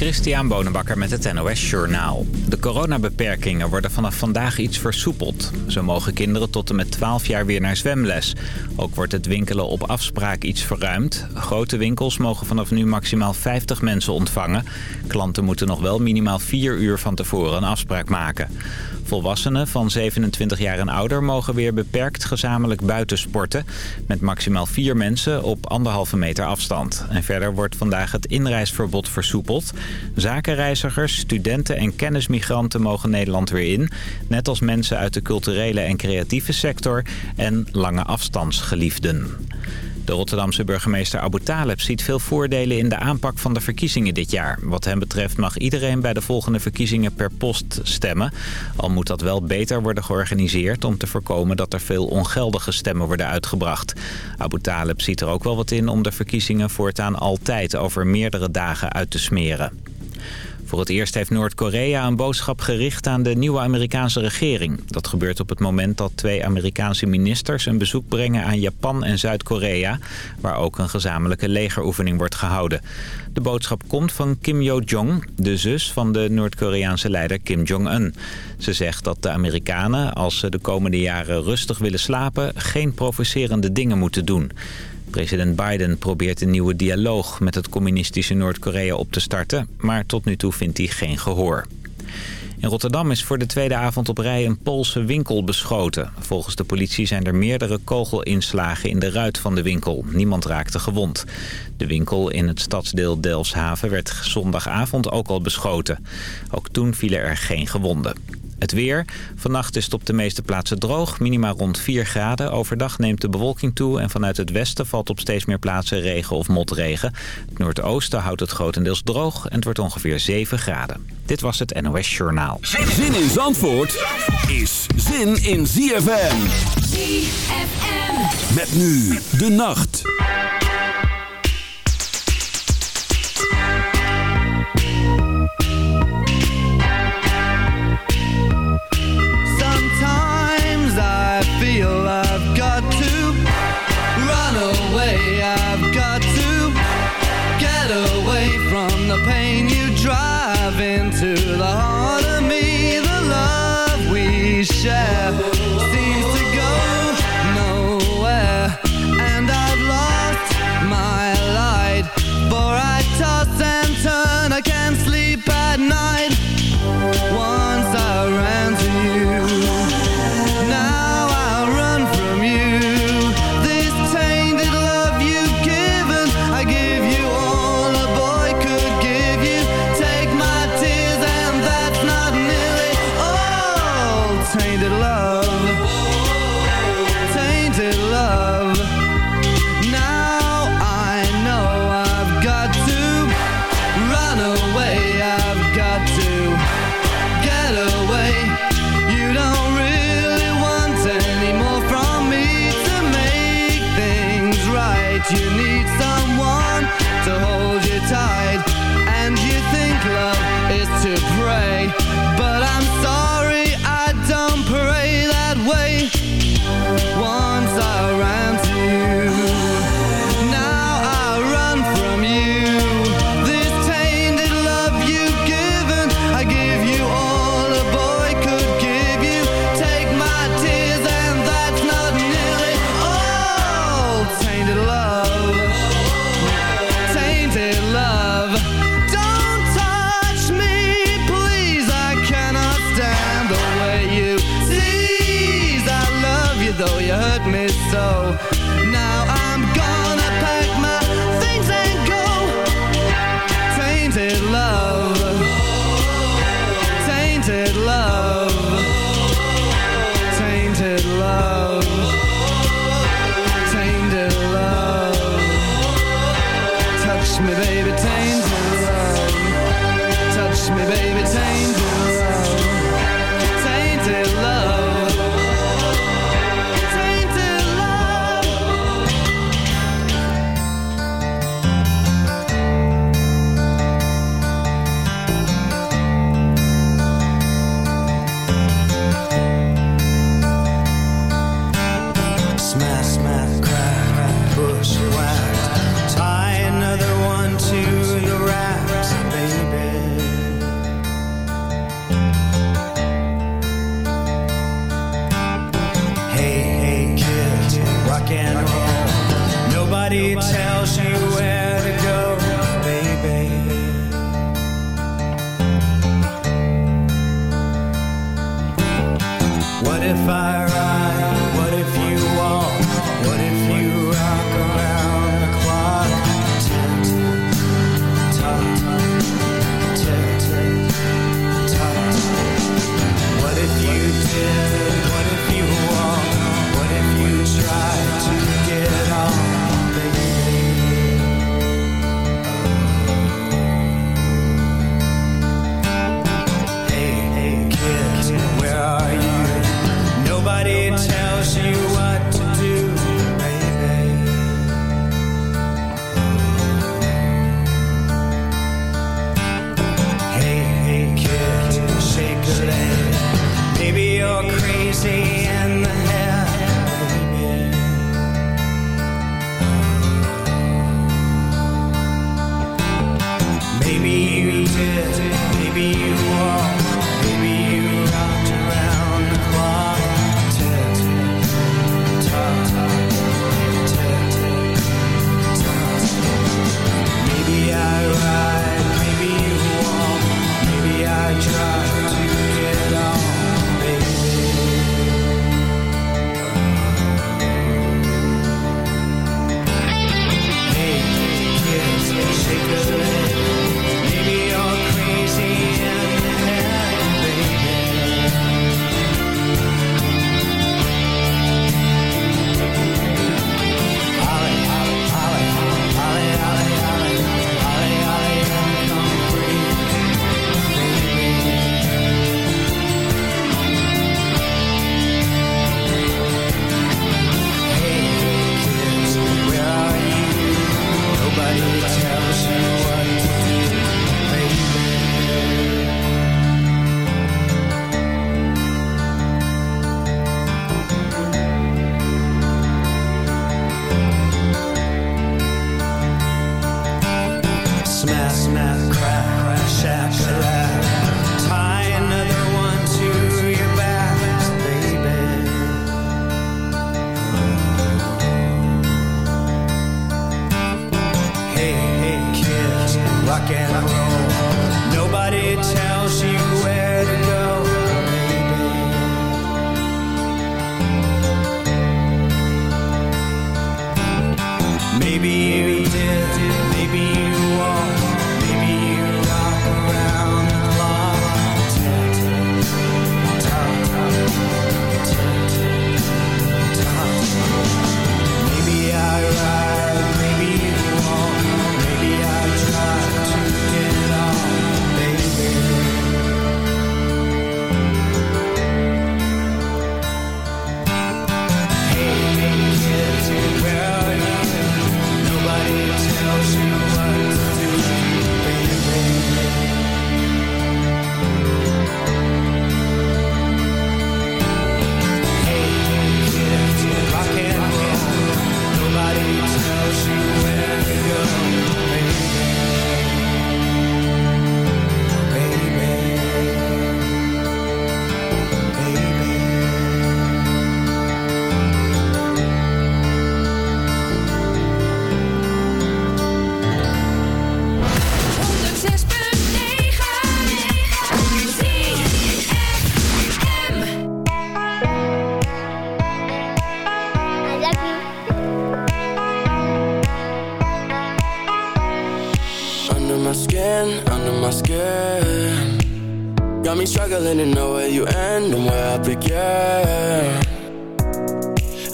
Christian Bonenbakker met het NOS Journaal. De coronabeperkingen worden vanaf vandaag iets versoepeld. Zo mogen kinderen tot en met 12 jaar weer naar zwemles. Ook wordt het winkelen op afspraak iets verruimd. Grote winkels mogen vanaf nu maximaal 50 mensen ontvangen. Klanten moeten nog wel minimaal 4 uur van tevoren een afspraak maken. Volwassenen van 27 jaar en ouder mogen weer beperkt gezamenlijk buitensporten... met maximaal vier mensen op anderhalve meter afstand. En verder wordt vandaag het inreisverbod versoepeld. Zakenreizigers, studenten en kennismigranten mogen Nederland weer in... net als mensen uit de culturele en creatieve sector en lange afstandsgeliefden. De Rotterdamse burgemeester Abu Taleb ziet veel voordelen in de aanpak van de verkiezingen dit jaar. Wat hem betreft mag iedereen bij de volgende verkiezingen per post stemmen. Al moet dat wel beter worden georganiseerd om te voorkomen dat er veel ongeldige stemmen worden uitgebracht. Abu Taleb ziet er ook wel wat in om de verkiezingen voortaan altijd over meerdere dagen uit te smeren. Voor het eerst heeft Noord-Korea een boodschap gericht aan de nieuwe Amerikaanse regering. Dat gebeurt op het moment dat twee Amerikaanse ministers een bezoek brengen aan Japan en Zuid-Korea... waar ook een gezamenlijke legeroefening wordt gehouden. De boodschap komt van Kim Yo-jong, de zus van de Noord-Koreaanse leider Kim Jong-un. Ze zegt dat de Amerikanen, als ze de komende jaren rustig willen slapen... geen provocerende dingen moeten doen. President Biden probeert een nieuwe dialoog met het communistische Noord-Korea op te starten, maar tot nu toe vindt hij geen gehoor. In Rotterdam is voor de tweede avond op rij een Poolse winkel beschoten. Volgens de politie zijn er meerdere kogelinslagen in de ruit van de winkel. Niemand raakte gewond. De winkel in het stadsdeel Delfshaven werd zondagavond ook al beschoten. Ook toen vielen er geen gewonden. Het weer. Vannacht is het op de meeste plaatsen droog. Minima rond 4 graden. Overdag neemt de bewolking toe. En vanuit het westen valt op steeds meer plaatsen regen of motregen. Het noordoosten houdt het grotendeels droog. En het wordt ongeveer 7 graden. Dit was het NOS Journaal. Zin in Zandvoort is zin in ZFM. ZFM. Met nu de nacht.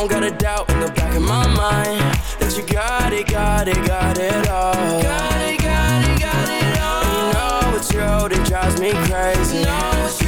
don't got a doubt in the back of my mind that you got it, got it, got it all. Got it, got it, got it all. And you know it's true that drives me crazy. you know No,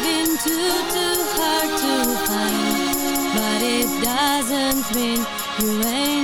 Loving too, too hard to find But it doesn't mean you ain't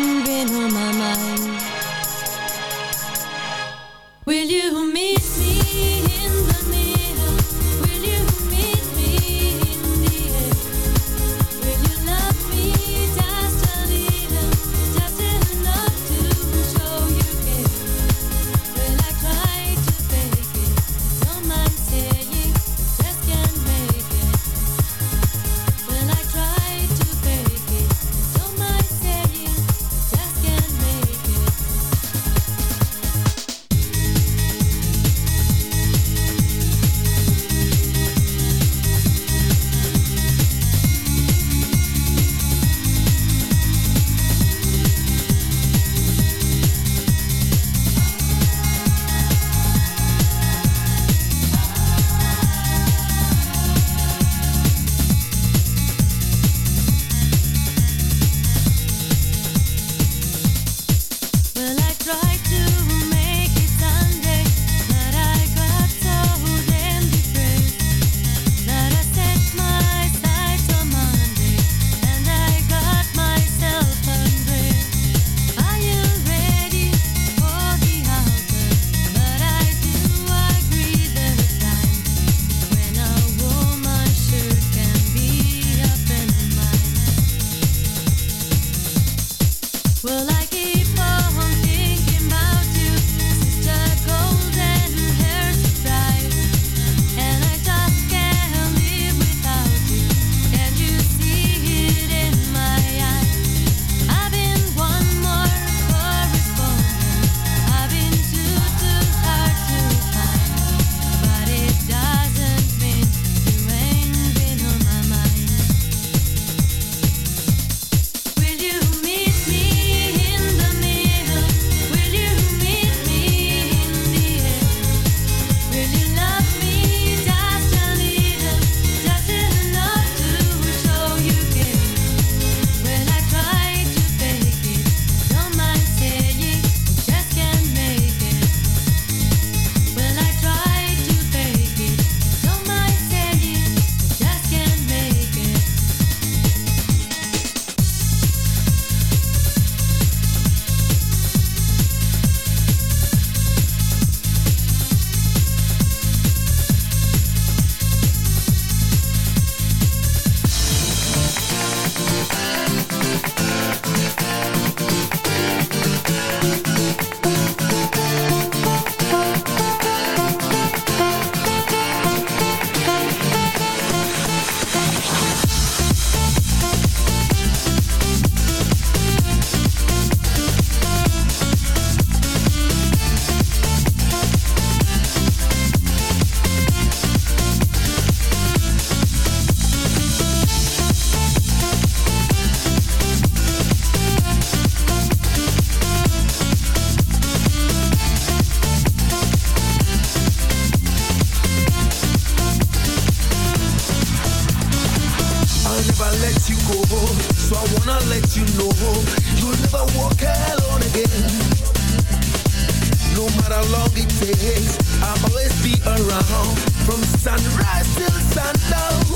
I'll always be around from sunrise till sundown.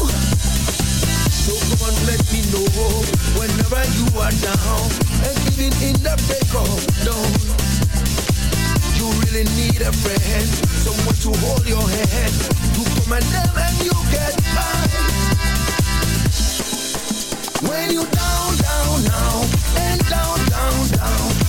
So come on, let me know whenever you are down and even in the. You really need a friend, someone to hold your. You my and you get. When you down, down, down, and down, down, down.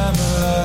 Each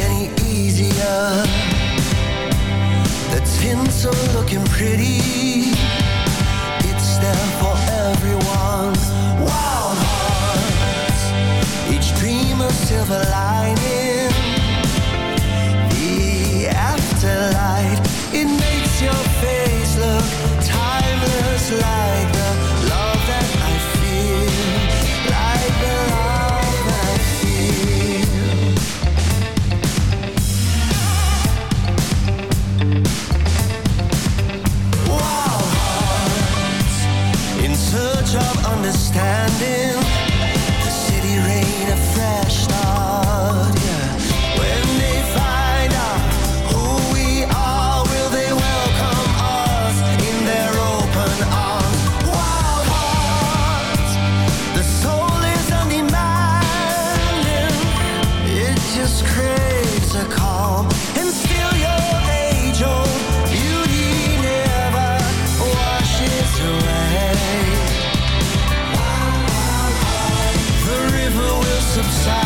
any easier. The tints are looking pretty. It's there for everyone. Wild hearts Each dream a silver lining. The afterlight It makes your face look timeless like standing. subside.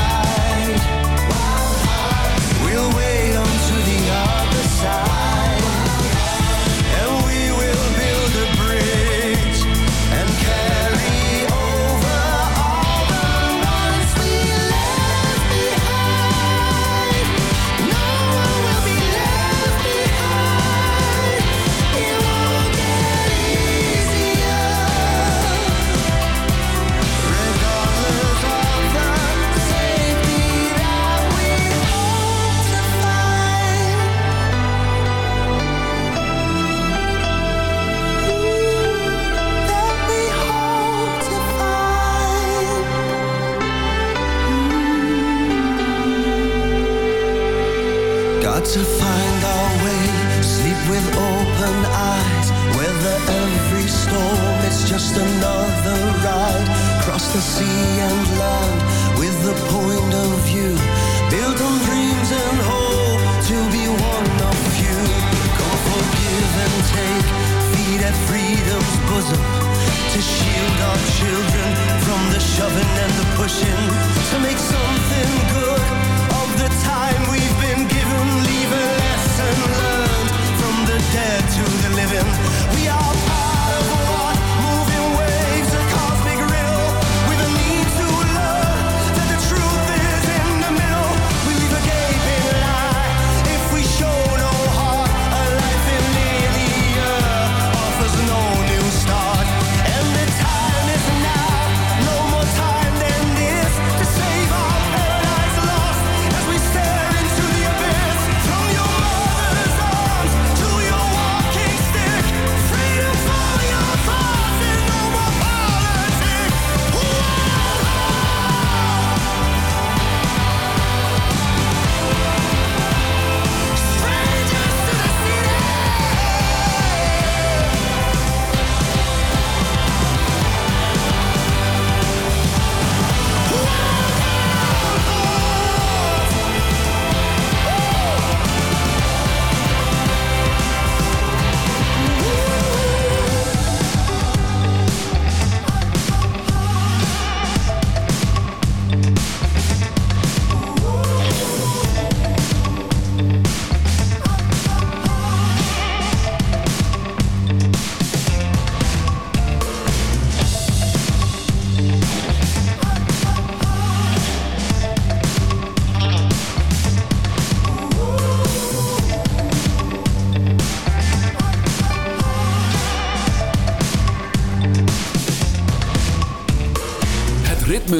open eyes. Weather every storm, it's just another ride. Cross the sea and land with the point of view. Built on dreams and hope to be one of few Come for give and take, feed at freedom's bosom. To shield our children from the shoving and the pushing. To make something good of the time we've been given to the living.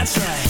That's right.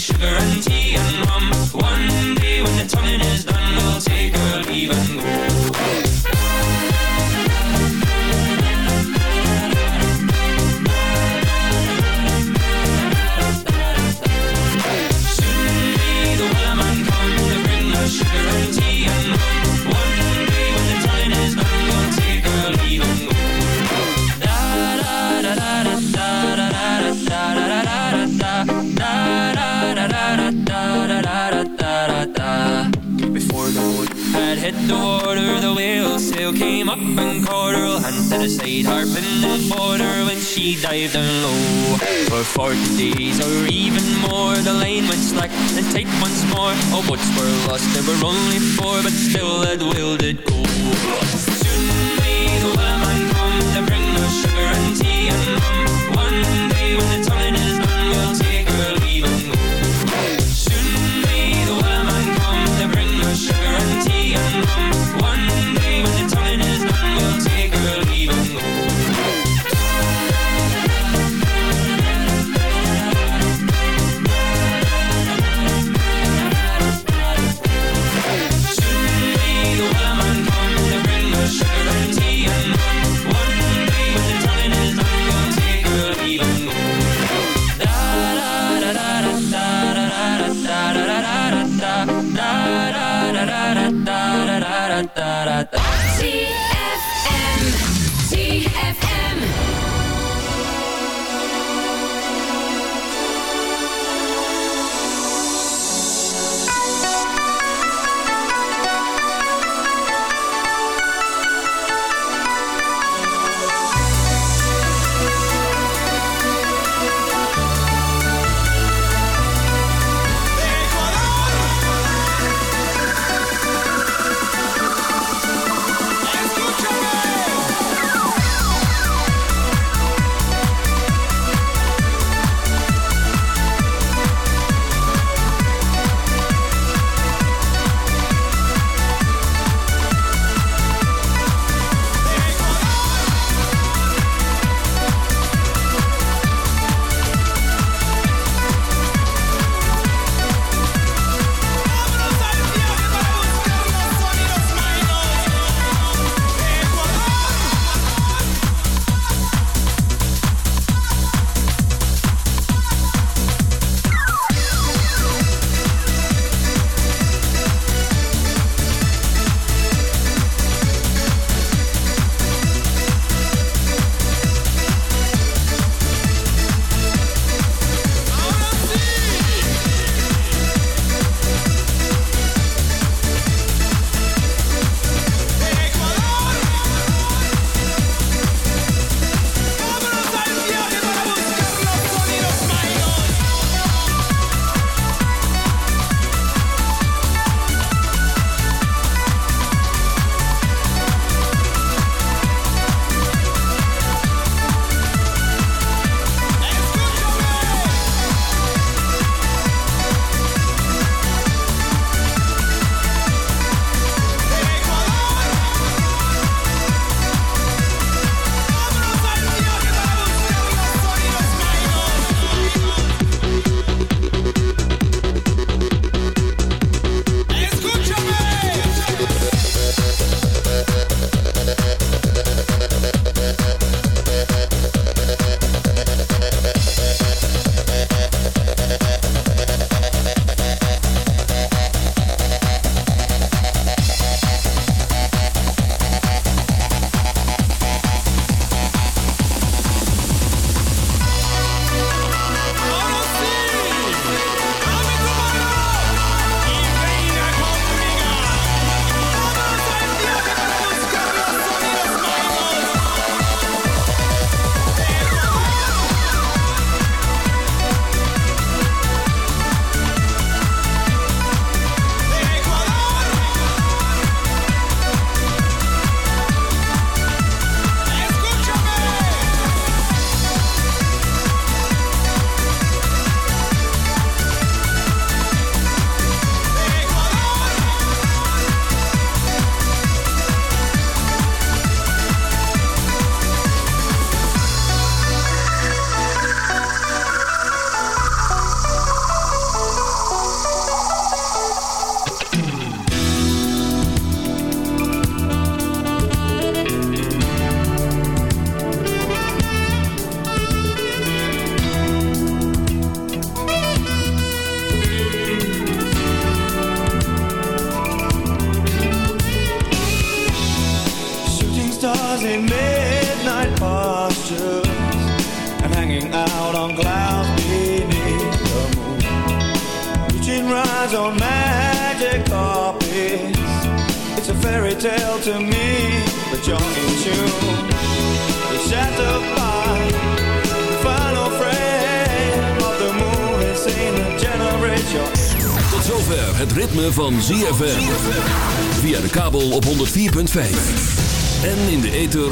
sugar and tea and rum. One day when the tonguing is done, we'll take our leave and go. And caught her. Hand to the side, harping fought her when she dived down low. For forty days or even more, the line went slack and tight once more. All boats were lost, there were only four, but still that whale did go.